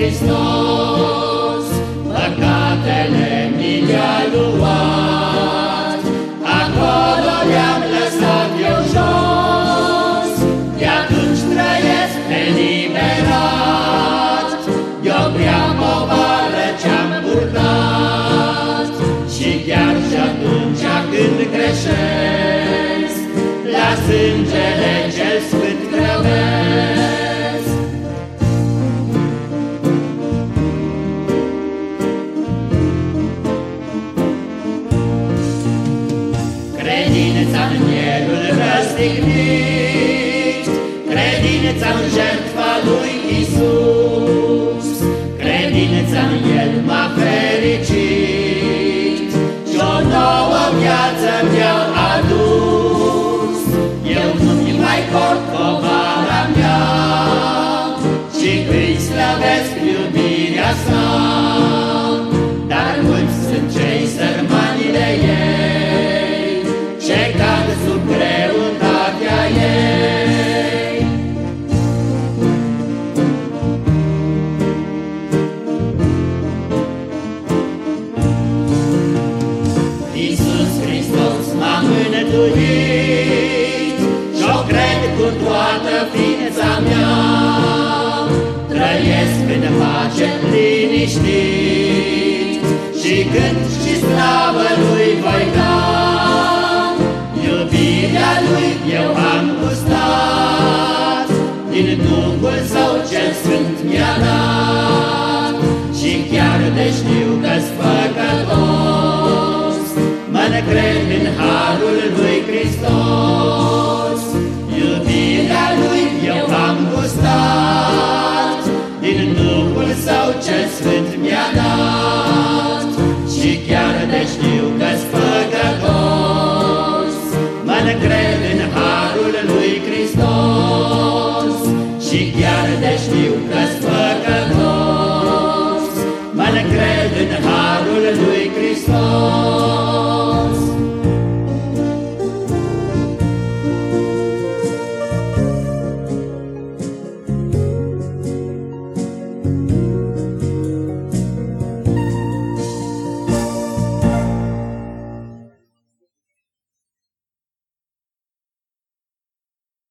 Hristos, păcatele mi le-a luat, acolo le-am lăsat eu jos, de atunci trăiesc eliberat, eu prea povară ce-am purtat, și chiar și atunci când greșesc, la sângele Credința în Elul răstignit, Credința în jertfa lui Isus, Credința în El m-a fericit, Și o nouă viață mi-a adus. Eu nu-mi mai port povara mea, Și îi slăvesc iubirea sa, mânătuit Și-o cred cu toată ființa mea. Trăiesc în pace liniștit. Și cânt și slavă Lui voi da. Iubirea Lui eu am gustat. Din Duhul Său cred în harul lui Hristos. Iubirea lui eu am gustat, din Duhul său ce sfânt mi-a dat. Și chiar de știu că-s mă cred în harul lui Hristos. Și chiar de știu că-s mă cred în harul lui Hristos.